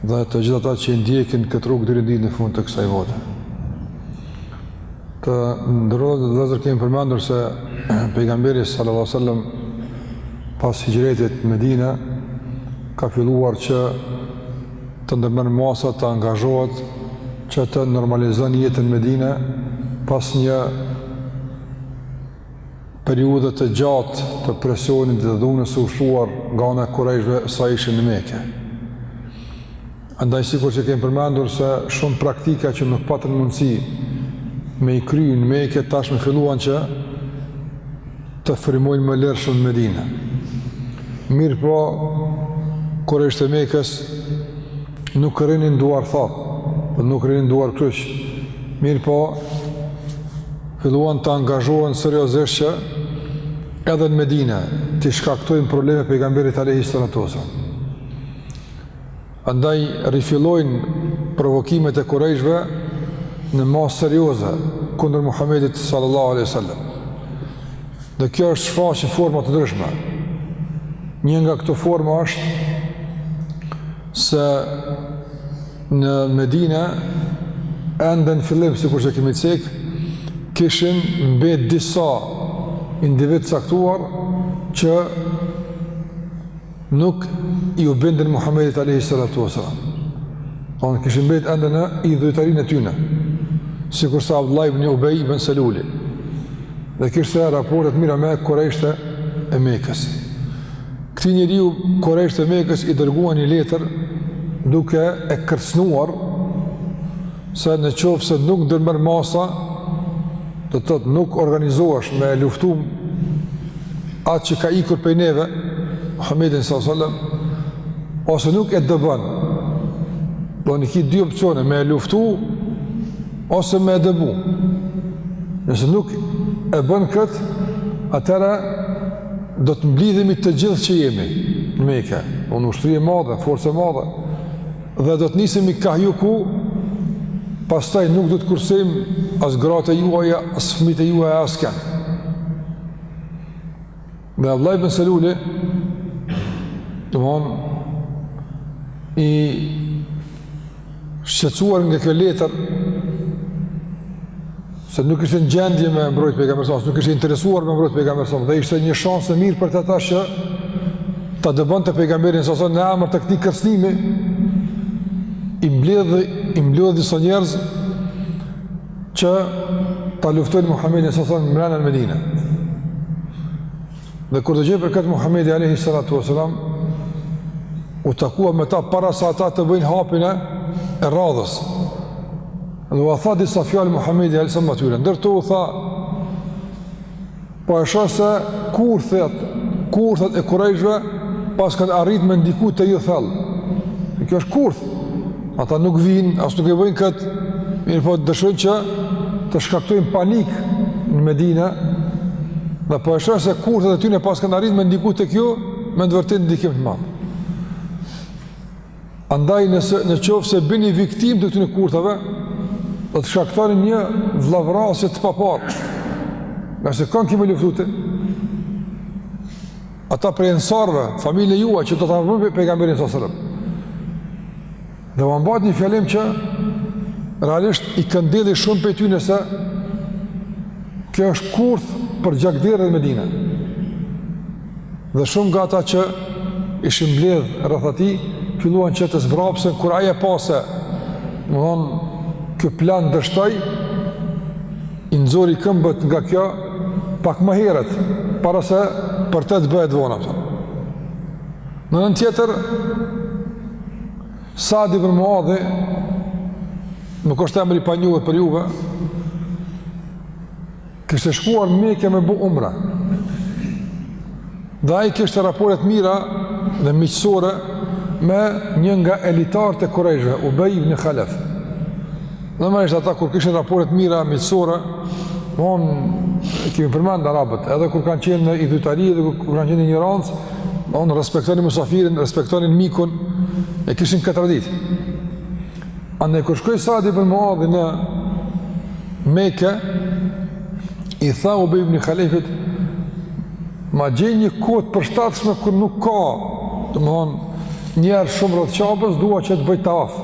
Dhe të gjithë ata që i ndjekin këtë rrugë deri n'ditë në fund të kësaj bote. Të nderuar vëllezër kemi përmendur se pejgamberi sallallahu alejhi ve selem pas hixhretit në Medine ka filluar që të ndërmarrë masa të angazhohet që të normalizon jetën në Medine pas një periudhe të gjatë të presionit dhe dhunës së ushtruar nga ana e Kurejshëve sa ishin në Mekë. Andaj sikur që kemi përmendur se shumë praktika që nuk patën mundësi me i kry në Mekë tashmë filluan që të frymojnë më lirshëm në Medine. Mirëpo, Kurejshët e Mekës nuk rrinin duarthatë, nuk rrinin duarkryq. Mirëpo, Filluan të angazhohen seriozisht që edhe në Medine t'i shkaktojnë probleme pejgamberit alejhi salatu ve selam. Andaj rifillojnë provokimet e kurejshëve në masë serioze kundër Muhammedit sallallahu alejhi ve sallam. Dhe kjo është shfaq në forma të ndryshme. Një nga këto forma është se Në Medine, ende në fillim, sikur që kemi cek, kishin mbet disa individë t'caktuar që nuk iu bindën Muhammedit alejhi salatu ve selam. Onë po, kishin mbet ende në idhujtarinë e tyne, sikurse Abdullah ibn Ubej ibn Seluli, dhe kishte raporte të mira me kurejshët e Mekës. Këtij njeriu Kurejshët e Mekës i dërguan një letër duke e kërcënuar se në qoftë se nuk ndërmerr masa, do të thotë nuk organizohesh me e luftu atë që ka ikur prej neve, Muhammedin s.a.s. ose nuk e dëbon, domethënë ki dy opcione, me e luftu ose me e dëbu. Nëse nuk e bën këtë, atëherë do të mblidhemi të gjithë që jemi në Mekë, një ushtri e madhe, forcë e madhe, dhe do të nisemi kah ju ku pastaj nuk do të kursejm as gratë e juaja, as fmijt e juaj, askënd. Dhe Abdullah ibn Seluli, domethënë, i shqetësuar nga kjo letër, se nuk ishte në gjendje me mbrojt pejgamberin a.s., nuk ishte interesuar me mbrojt pejgamberin a.s., dhe ishte një shansë e mirë për të tash që ta dëbonte pejgamberin a.s., në emër të këtij kërcnimi, i mbledh, i mbledh disa njerëz që ta luftojnë Muhammedin a.s. mrena n'Medine. Dhe kur dëgjoi për këtë Muhamedi alayhi salatu wasalam u takua me ta para sa ata të bëjnë hapin e radhës. Dhe u tha disa fjalë Muhamedi alayhi salatu wasalam. Ndër to u tha po e shoh se kurthet kurthet e kurejshve paskan arrit me ndiku te ju thellë. Kjo është kurth. Ata nuk vinë, as nuk e bëjnë këtë, mirëpo dëshirojnë që të shkaktojnë panik në Medina, dhe po e shoh se kurthet e tyne paskan arritë me ndiku tek ju, me të vërtetë ndikim të madh. Andaj nëse, në qoftë se bini viktimë e këtyne kurtheve, dhe të shkaktoni një vllavrasje të paparë, ngase kanë kemi luftu te, Ata prej ensarve, familjet e juaja që do ta rujnë pejgamberin salallahu alejhi ve selem. Dhe ua mbajti një fjalim që realisht i këndelli shumë prej tyne se kjo është kurth për gjakderdhje n'Medina. Dhe shumë nga ata që ishin mbledhë rreth atij, filluan që të zbrapsen, kur ai e pa se, domethënë, ky plan dështoi, I nxori këmbët nga kjo pak më herët, para se për të të bëhet vonë. Në anën tjetër, Sad ibn Muadhi, nuk është emër i panjohur për juve, kishte shkuar n'Meke me bo umra. Dhe ai kishte raporte të mira dhe miqësore me një nga elitarët e Kurejshëve, Ubej ibn Halef. Normalisht ata kur kishin raporte të mira miqësore, domethënë e kemi përmend arabët, edhe kur kanë qenë në idhujtari dhe kur, kur kanë qenë në injorancë, domethënë respektonin musafirin, respektonin mikun e kishin këtë traditë. Andaj kur shkoi Sa'd ibn Mu'adh në Mekë i tha Ubej ibni Halefit ma gjej një kohë të përshtatshme kur nuk ka domethënë njerëz shumë rreth Qabes dua që të bëj tavaf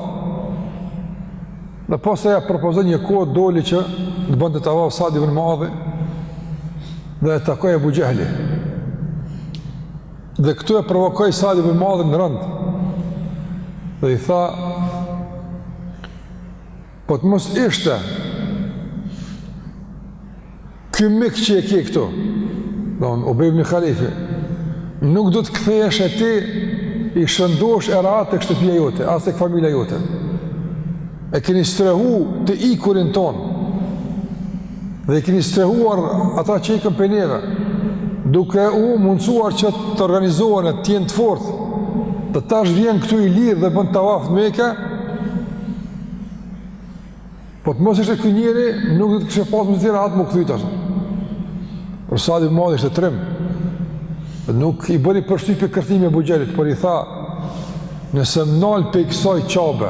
dhe pasi ia propozoi një kohë doli që të bënte tavaf Sa'd ibn Mu'adh dhe e takoi Ebu Xhehli Dhe këtu e provokoi Sad ibn Muadhin rëndë. Dhe i tha Po të mos ishte Ky mik që e ke këtu domethënë, Ubej ibni Halefi Nuk do të ktheheshe ti i shëndoshë e rahat tek shtëpia jote As tek familja jote E keni strehu të ikurin tonë Dhe i keni strehuar ata që ikën prej neve, duke u mundësuar që të organizohen e t'jenë të fortë, dhe tash vjen këtu i lirë dhe bën tavaf në Meke, Po të mos ishte ky njeri, nuk do të kishe pasur zgjera atë m'u kthy ashtu. Por Sad ibn Muadh ishte trim. Nuk i bëri përshtypje kërcënimi i Ebu Xhehlit, por i tha, nëse më nal pej kësoj Qabe,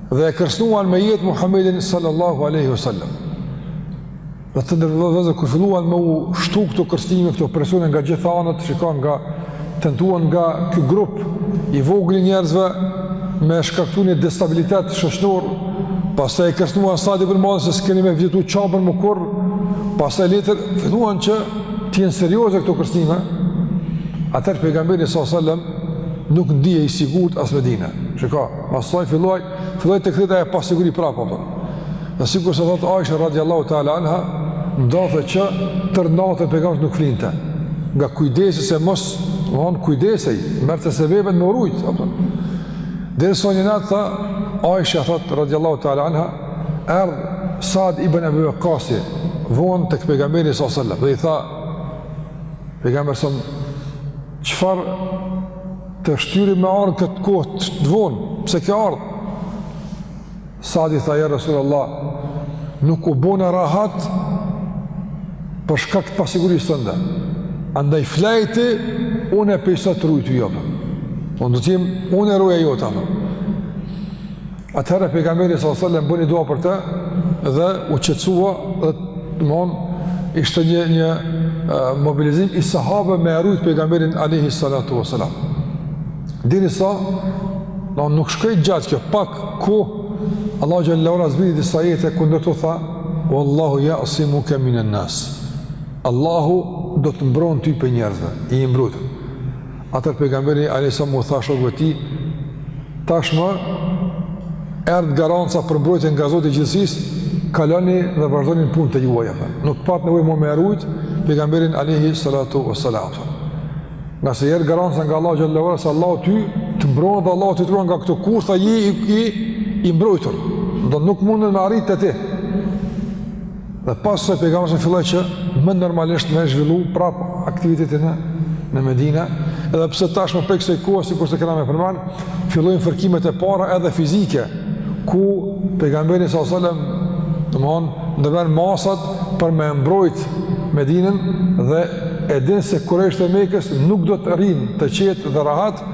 Dhe e kërcënuan me jetë Muhammedin sallallahu alaihi wasallam. Dhe të nderuar vëllezër kur filluan me u shtu këto kërcënime, këto presione nga gjitha anët, shikon nga tentuan nga ky grup i vogël i njerëzve me shkaktu një destabilitet shoqëror, pastaj e kërcënuan Sad ibn Muadhin se s'keni me vizitu Qaben më kurr, pastaj letër filluan që të jenë serioze këto kërcënime. Atëherë pejgamberi sallallahu alajhi wasallam nuk ndihej i sigurt as në Medine. Shiko, Pastaj filloi, filloi të kthehej ajo pasiguri prapë apo. Dhe sikur se thot Aisha radhiyallahu ta'ala anha, ndodhte që tër natën pejgamberi nuk flinte. Nga kujdesi se mos domethënë kujdesej, merrte sebebet me u rujt apo. Derisa një natë tha Aisha thot radhiyallahu ta'ala anha, erdh Sad ibn Abi Waqqas von tek pejgamberi sallallahu alaihi wasallam dhe i tha pejgamberi Çfarë të shtyri me ardhë këtë kohë të vonë, pse ke ardhë? Sadi tha, ja Rasul Allah, nuk u bona rahat për shkak të pasigurisë tënde. Andaj flej ti, unë po jes e të ruj ty, apo. Unë do t'jem, unë roja jote, apo. Atëherë pejgamberi sallallahu alajhi wasallam bëni dua për të dhe u qetësua dhe domthon ishte një një mobilizim i sahabëve me e rujt pejgamberin alayhi salatu wasalam. Derisa nuk shkoi gjatë kjo pak kohë Allahu xhelle ve ala zbriti disa ajete ku ndër to tha wallahu ya'simuka minan nas. Allahu do të mbron ty prej njerëzve, je i mbrojtur. Atëherë pejgamberi a.s. u tha shokëve t'tij, tashmë erdh garanca për mbrojtje nga Zoti i gjithësisë, kaloni dhe vazhdoni punët e juaja, atëherë. nuk pat nevoj më me e rujt, pejgamberin a.s. Ngase erdh garanca nga Allahu xhelle ve ala, se Allahu ty të mbron dhe Allahu ty të ruan nga këto kurtha je i, i mbrojtur, dhe nuk munden me arrit te ti. Dhe pas kësaj pejgamberi a.s. filloi që më normalisht me zhvillu prap aktivitetin në, në Medina, edhe pse tashmë prej kësaj kohe, sikurse kena me përmend, fillojnë fërkimet e para edhe fizike, ku pejgamberi sallallahu alajhi wasallam, domethënë, ndërmerr masat për me mbrojt Medinën dhe e din se kurejshët e Mekës nuk do të rrinë të qetë dhe rahatë,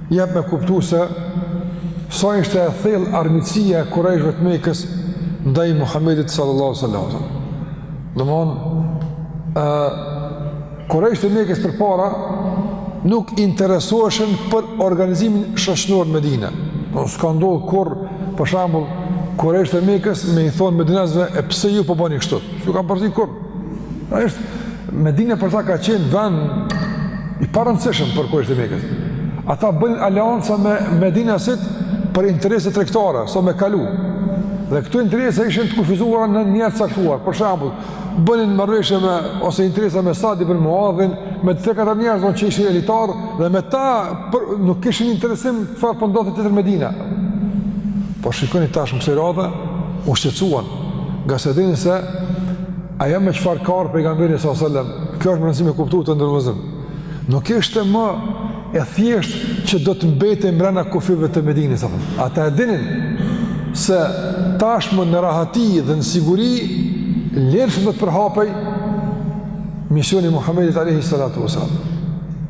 Jep me kuptu se sa ishte e thellë armiqësia e Kurejshëve të Mekës ndaj Muhamedit sallallahu alaihi wasallam. Domthon ë Kurejshët e Mekës përpara nuk interesoheshin për organizimin shoqëror në Medinë. Po s'ka ndodh kurrë për shembull Kurejshët e Mekës me i thonë Medinasve e pse ju po bëni kështu? S'u kanë përzi kurrë Është Medina për ta ka qenë vend i parëndësishëm për Kurejshët e Mekës. Ata bënin aleanca me Medinasit për interese tregtare, sa me kalu. Dhe këto interesa ishin të kufizuara në njerëz të caktuar. Për shembull, bënin marrëveshje me, ose interesa me Sad ibën Muadhin, me tre-katër njerëz që ishin elitarë, dhe me ta për, nuk kishin interesim fare ç'po ndodhte tjetër në Medinë. Por shikoni tashmë kësaj radhe, u shqetësuan. Ngase dinin se, a, ja me çfarë ka ardh pejgamberi s.a.s. Kjo është me rëndësi me kuptu të nderuar vëllezër. Nuk ishte më e thjeshtë që do të mbetej mrena kufijve të Medinës. Ata e dinin se tashmë në rahati dhe në siguri, lirshëm do të përhapej misioni i Muhammedit Alejhi Salatu Vesselam.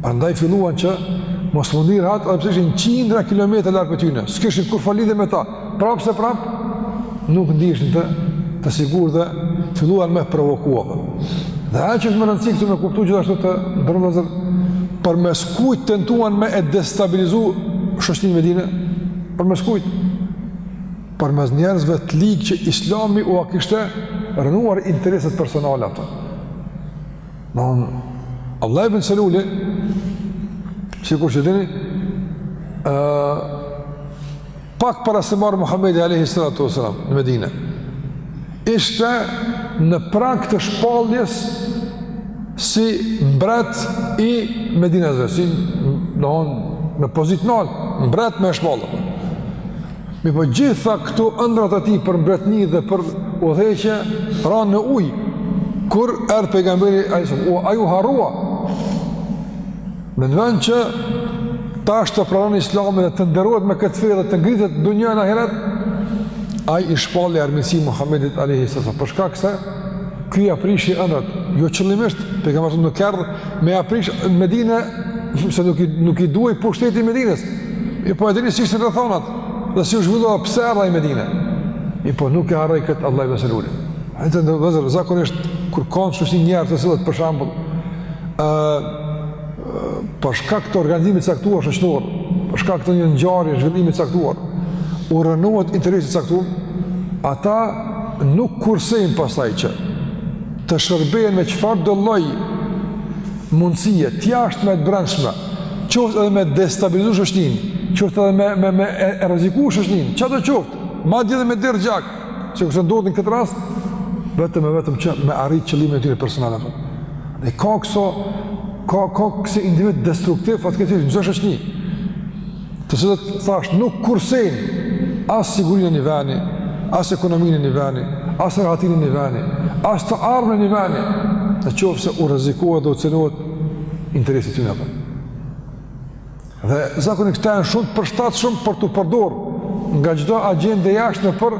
Prandaj filluan që mos me ndi rahat, edhe pse ishin qindra kilometra larg prej tyne, s'kishin kurrfarë lidhje me ta, Prapëseprapë, nuk ndiheshin të, të sigurt dhe filluan me provoku. Dhe ajo që është me rëndësi këtu me kuptu gjithashtu të nderuar vëllezër, përmes kujt tentuan me e destabilizu shoqninë në Medine, përmes kujt, përmes njerëzve të ligë që islami ua kishte rrënuar interesat personale ato. Abdullah ibn Seluli, sikur që e dini, uh, Pak para se me ardh Muhammedi Alejhi Salatu Vesselam në Medine, ishte në prag të shpalljes si mbret i Medinasve, si me thonë në pozitë nalt, mbret me shpallë. Mirëpo gjitha këto ëndrrat e tij për mbretni dhe për udhëheqje, ranë në ujë, kur erdh pejgamberi, ai u harrua, Në në vend që tash të pranon islamin dhe të nderohet me këtë fe dhe të ngritet në dunja e ahiret, ai i shpalli armiqësi Muhammedit Alejhi Selam. Për shkak se ky ia prishi ëndrrat, jo qëllimisht, pejgamberi nuk erdh me ia prish në Medine, se nuk i, nuk i duhej pushteti i Medinës. Mirëpo e dini si ishin rrethanat, dhe si u zhvillua pse erdh ai në Medine. Mirëpo nuk e harroi këtë Abdullah ibn Seluli. Ai, të nderuar vëllezër, zakonisht, kur kanë që si njerë të sillet, për shembull, ë për shkak të organizimit të caktuar shoqnor, për shkak të një ngjarje zhvillimi të caktuar, u rrënohet interesi i caktuar, ata nuk kursejnë pastaj që të shërbehen me çfarëdo lloj mundësie, të jashtme e të brendshme, qoftë edhe me destabilizu shoqninë, qoftë edhe me, me, me e, e rreziku shoqninë, çkado qoftë, madje edhe me derdh gjak, Sikurse ndodh në këtë rast, vetëm e vetëm që me arrit qëllimin e tyre personal. Dhe ka këso, ka, ka kësi individë destruktivë, fatkeqësisht në shoqni, të cilët thjesht, nuk kursejnë as sigurinë e një veni, as ekonominë e një veni, as rahatinë e një veni, as të ardhmen e një veni, në qoftë se u rrezikohet dhe u cenohet interesi i tyne. Dhe zakonisht këta janë shumë të përshtatshëm për t'u përdor nga çdo agjendë e jashtme për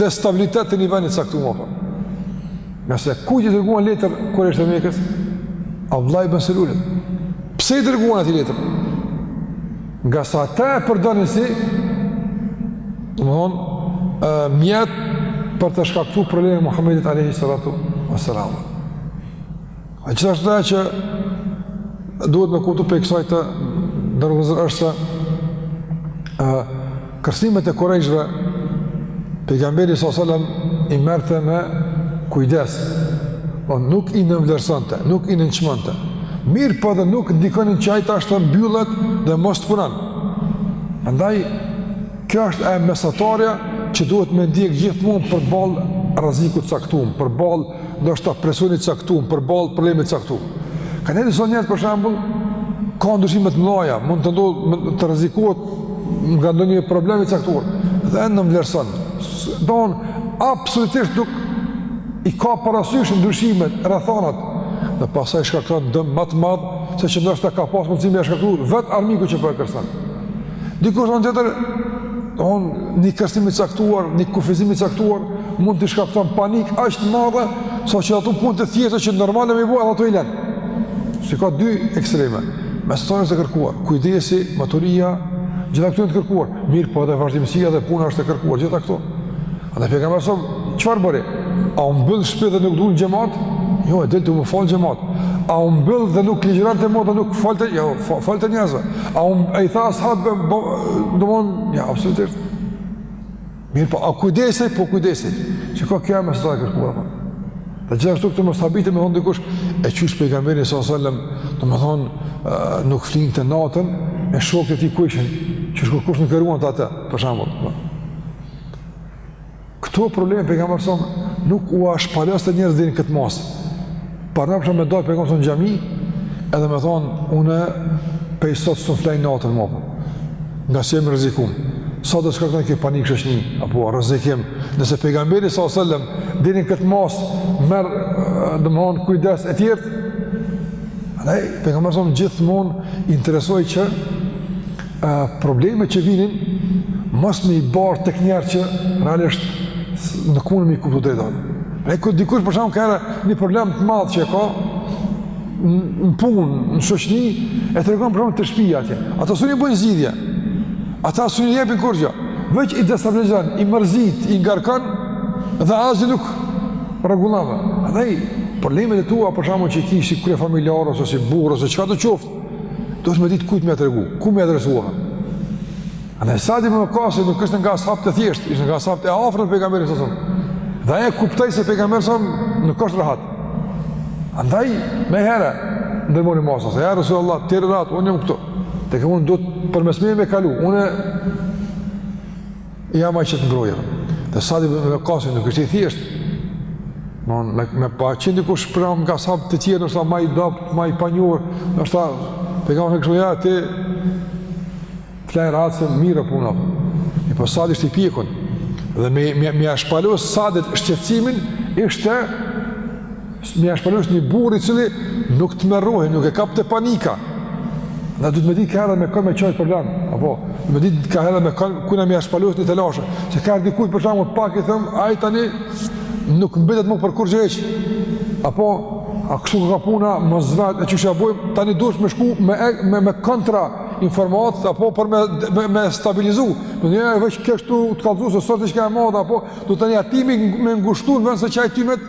destabilitetin e një veni të caktum, po. Ngase kujt i dërguan letër kurejshët e Mekës? Abdullah ibn Selulit. Pse i dërguan atij letër? Ngase atë e përdonin si domthon mjet për të shkaktuar probleme Muhamedit alayhi salatu wasalam. Gjithashtu ajo që duhet me kuptu prej kësaj, të nderum vëllezër, është se a, kërcnimet e kurejshëve pejgamberi s.a.s. i merte me kujdes po nuk i nënvlerësonte, nuk i nënçmonte, mirëpo edhe nuk ndikonin që ai tash të mbyllet dhe mos të punon, andaj kjo është e mesatarja që duhet me ndjek gjithmonë përballë rrezikut të caktum, përballë ndoshta presionit caktum, përballë problemit caktum. Ka një disa njerëz, për shembull, ka ndryshimet e mëdhaja, mund të ndodhë, të rrezikohet nga ndonjë problem i caktum, dhe e nënvlerëson. Domthon absolutisht nuk i ka parasysh ndryshimet, rrethanat, dhe pastaj shkakton dëm ma të madh, se që ndoshta ka pasë mundësi me e shkaktu, vetë armiku që po e kërcnon. Dikush në anën tjetër, domthon një kërcnim i caktuar, një kufizim i caktuar, mund t'i shkakton panik aq të madhe, saqë ato punë të thjeshta që normal me i bo, edhe ato i len. Si ka dy ekstreme, mesatarja është e kërkuar, kujdesi, maturia, gjitha këto janë të kërkuara, mirëpo edhe vazhdimësia dhe puna është e kërkuar, gjitha këto. Andaj pejgamberi s.a.s. çfarë bëri? A u mbyll n'shtëpi dhe nuk dul n'xhemat? Jo, dilte me u fal n'xhemat. A u mbyll dhe nuk ligjëronte ma a nuk folte, jo, u folte njerëzve. A u ai tha ashab domon, ja, absolutisht. Mirëpo a kujdesej, po kujdesej. Që ka kjo më sa kërkuar. Po. Dhe gjithashtu këtu mos habitë me thonë dikush, e qysh pejgamberi sa sallam, domethën nuk flinte natën, e shokët e tij ku ishin, që kurkush nuk e ruante atë, për shembull. Po. Këto probleme për nga mërëson nuk u ashtë palës të njerës dhe në këtë masë. Parë në përshë me dojë për nga mërëson gjami, edhe me thonë, une pej sot së të flejnë natën më përë, nga si e më rëzikum. Sa të shkërtën kjo panik shë një, apo rëzikim, nëse pejgamberi sa o sëllëm, dhe në këtë mas, merë, dhe më thonë, kujdes e tjertë, dhe për nga mërëson gjithë mund, interesoj që, problemet që vinin mos me i bartë tek njerëz që realisht nuk mun me i kuptu drejt, domethonë. E ka dikush për shembull ka herë një problem të madh që e ka në punë, në shoqni, e tregon për shembull te shpija atje. Ata s'mun i bojnë zgjidhje, ata s'mun i jepin kurgjo, veç i destabilizon, i mërzit, i ngarkon dhe asgjë nuk rregullon. Andaj, problemet e tua për shembull që i ki si kryefamiljar, ose si burrë, ose çka do qoftë, Do është me ditë kujtë me të regu, ku me adresuohën. A në Sadi më në kasë, nuk është nga ashab të thjeshtë, ishtë nga ashab të afrë në pejgamberi së sëmë. Dhe e kuptaj se pejgamberi së sëmë nuk është rahat. A ndaj, me herë, ndër mori masë, se ja rësullë Allah, të tërë ratë, unë jam këtu. Të këmë unë do të përmesmejë me kalu, unë Jam ai që të mbroj. Dhe Sad ibn Vekasi nuk ishte i thjeshtë. Në, me, me pas qenë dikush pra nga as'habët e tjerë, ndoshta ma i dobët, ma i panjohur, ndoshta kish thanë kështu, ja, ti flej rahat se mirë o puna. Mirëpo Sadi ishte i pjekun. Dhe me, me, me ia shpalos Sadit shqetësimin, ishte Me ia shpalos një burri i cili nuk tmerrohej, nuk e kapte panika. Dhe duhet me ditë ka herë me kë me qajtë problemin, apo, duhet me ditë ka herë me kë, kujna me ia shpalos një telashe. Se ka edhe dikujt për shembull, pak i thëmë, ai tani nuk mbetet më për kurgjo hiç. Apo, a kështu ka puna, mos vet, e qysh bojmë, tani duhesh me shku me, me, me kontra informatës, apo për me, me, me stabilizu. Domethonë veç kështu të kallëzu, se sot i shka e madhe, apo, du të një atimi me ngushtu në vend se qaj timet,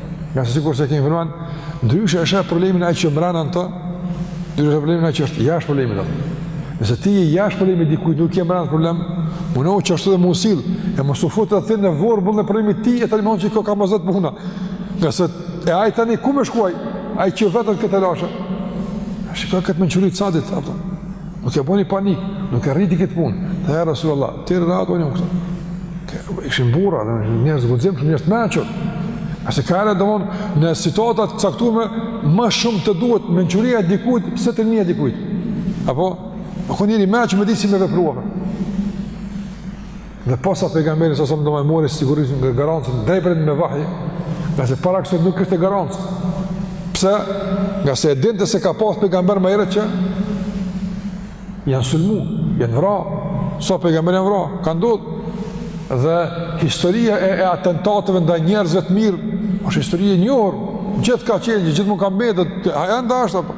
Ngase sikurse kemi përmend, ndryshe e sheh problemin ai që mbrenda në të, ndryshe e sheh problemin ai që është jashtë problemit, domethonë. Nëse ti je jashtë problemit të dikujt, nuk je mbrenda n'problem, mundohu që ashtu me u sill, e mos u fut edhe ti në vorbull në problemin e tij, e tani mëndë që i ka ka mos vet puna. Ngase e ai tani ku me shku, ai që vetë e ka telashen. Shikoje këtë mençuri të Sadit, apëton. Nuk e bëni panik, nuk e rriti këtë punë. E ja Resulullah, ti rri rahat unë këtu. Ishin burra, domethonë njerëz me guxim, shumë njerëz të mençur. Se ka herë domethonë, në situata të caktume, më shumë të duhet mençuria e dikujt, se trimnia e dikujt. Apo, apo njeri i mençur me ditë si me vepru. Dhe posa pejgamberi s.a.s. domethënë mori sigurisht garancën drejtpërdrejt me vahj, ngase para kësaj nuk kishte garancë. Pse? Ngase e dinte se ka pas pejgamber ma herët që janë sulmu, janë vra, sa pejgamber janë vra, ka ndodhë. Dhe historia e, e atentatëve ndaj njerëzve të mirë, asht histori e njohur, gjithë ka qenë, gjithmonë ka mbetë, e ende është, apo.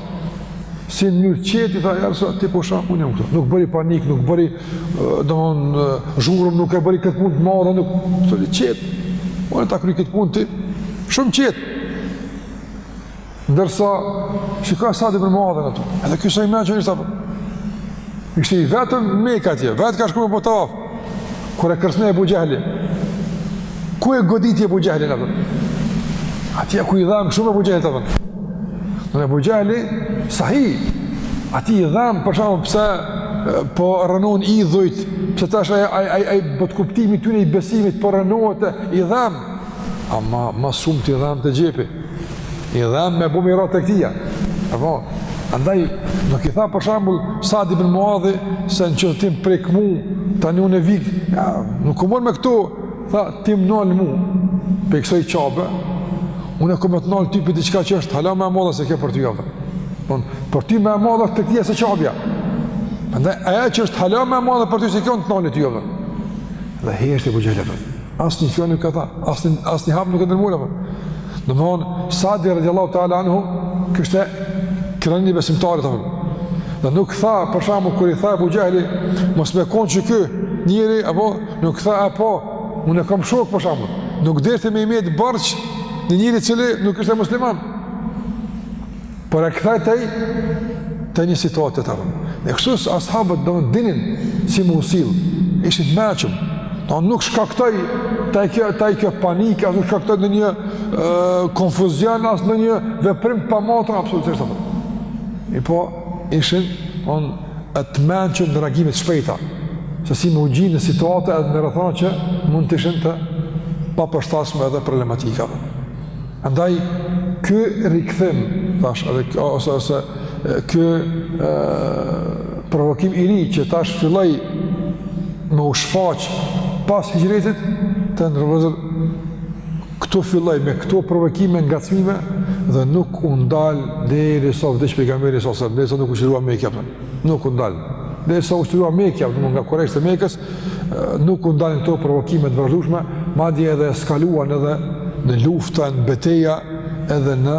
si një njeri i qetë, i tha, ja, sa, ti po shak, unë jam këtu, nuk bëri panik, nuk bëri, domethënë zhurmë, nuk e bëri këtë punë të madhe, nuk, rri qetë, unë e ta kry këtë punë ti, shumë qetë. Ndërsa, shiko Sa'd ibn Muadhin atje, edhe ky i vetëm që ishte, ishte i vetëm në Mekë atje, vetë ka shku me bo tavaf, Kur e kërcënoi Abu Jehli, ku e goditi Abu Jehlin apo? Atje ku i dhemb shumë Abu Jehlit apo. Abu Jehli, sahi, atij i dhemb për shembull pse po rrënohen idhujt, pse tash ai ai ai botëkuptimi i tyne i besimit po rrënohet i dhemb. Ama ma shumë i dhemb te xhepi, i dhemb me u bo mirë të tijat. Apo, andaj, nuk i tha për shambull, Sa'd ibn Muadhi, se në qoftë ti m'prek mu, tani unë e vikë, ja, nuk u mor me këto, tha, ti m'nal mu, prej kësaj Qabe, unë kam me të nalë ty për diçka që është hala ma e madhe se kjo për ty, apo. Domethënë, për ty ma e madhe tregtia se Qabja. Andaj, ajo që është hala ma e madhe për ty se kjo unë ta nali ty, apo. Dhe heshti Ebu Xhehli, apo. Asnjë fjalë nuk e tha, asnjë, asnjë hap nuk e ndërmori, apo. Domethënë, Sadi radiallahu ta'ala anhu, kishte krenarinë e besimtarit, apo. Dhe nuk tha, për shembull, kur i tha Ebu Xhehli, mos me konë qiky njeri, apo, nuk tha, apo, unë e kam shok, për shembull. Nuk deshte me i metë borxh, një njeri i cili nuk ishte musliman. Por e ktheu atë te një situatë tjetër, apo. Dhe kështu as'habët domethënë dinin si me u sillë, ishin të mençëm, dhe nuk shkaktoi te ai kjo, te ai kjo panik, as nuk shkaktoi ndonjë e, konfuzion, as ndonjë veprim të pamatun, absolutisht, apo. Po ishin, e të mençëm në reagime të shpejta, se si me u gjindë në situatë edhe në rrethana që mund të ishin të papërshtatshme edhe problematike. Dhe. Andaj, ky rikthim, tash, edhe kjo, ose, ose, ky e, provokim i ri që tash filloi me u shfaq pas hixhretit, të nderuar vëllezër, këtu filloi me këto provokime, ngacmime dhe nuk u ndal derisa vdiq pejgamberi s.a.s., ose derisa nuk u çlirua Meka, apo, nuk u ndal. Derisa u çlirua Meka, apo, nga kurejshët e Mekës, nuk u ndalin këto provokime të vazhdueshme, madje edhe eskaluan edhe në lufta, në beteja, edhe në,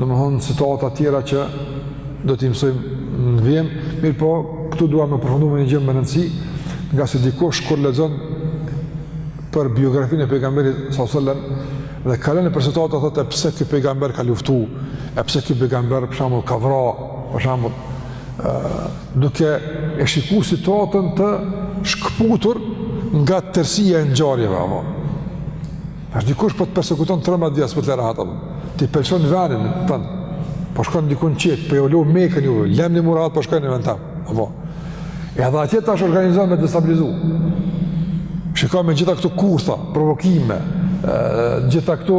domethonë, situata tjera që do t'i mësojmë në vijim, mirëpo, këtu dua me përfundu me një gjë me rëndësi, ngase dikush kur lexon për biografinë e pejgamberit s.a.s. dhe kalon nëpër situata, thotë, pse ky pejgamber ka luftu, e pse ky pejgamber, për shembull, ka vra, për shambull, duke e shiku situatën të shkëputur nga tërësia e ngjarjeve, apo. Tash dikush po të persekuton trembëdhjetë vjet, s'po të len rahat apo. Ti po lshon venin tonë, po shkon dikun tjetër, po e lo Mekën ju, lemni rahat, po shkon në ven tem, apo. E edhe atje tash organizon me destabilizu. Shikon me gjitha këto kurtha, provokime, gjitha këto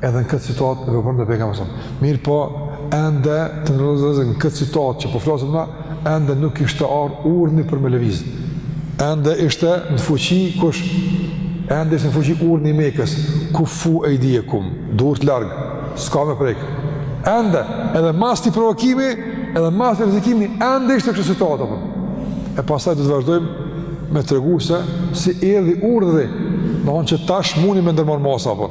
Edhe në këtë situatë u përball edhe pejgamberi sa. Mirëpo, ende të nderuar vëllezër në këtë situatë që po flasëm na, ende nuk ishte ardh urdhni për me lëvizë. Ende ishte në fuqi kush, ende ishte në fuqi urdhni i Mekës, kuffu ejdijekum, durt larg, s'ka me prekë. Ende, edhe mas atij provokimi, edhe mas atij rrezikimi, ende ishte kështu situata. E pastaj do të vazhdojmë me tregu se si erdi urdhëri, domethonë që tash muni me ndërmarrë masa. Apo.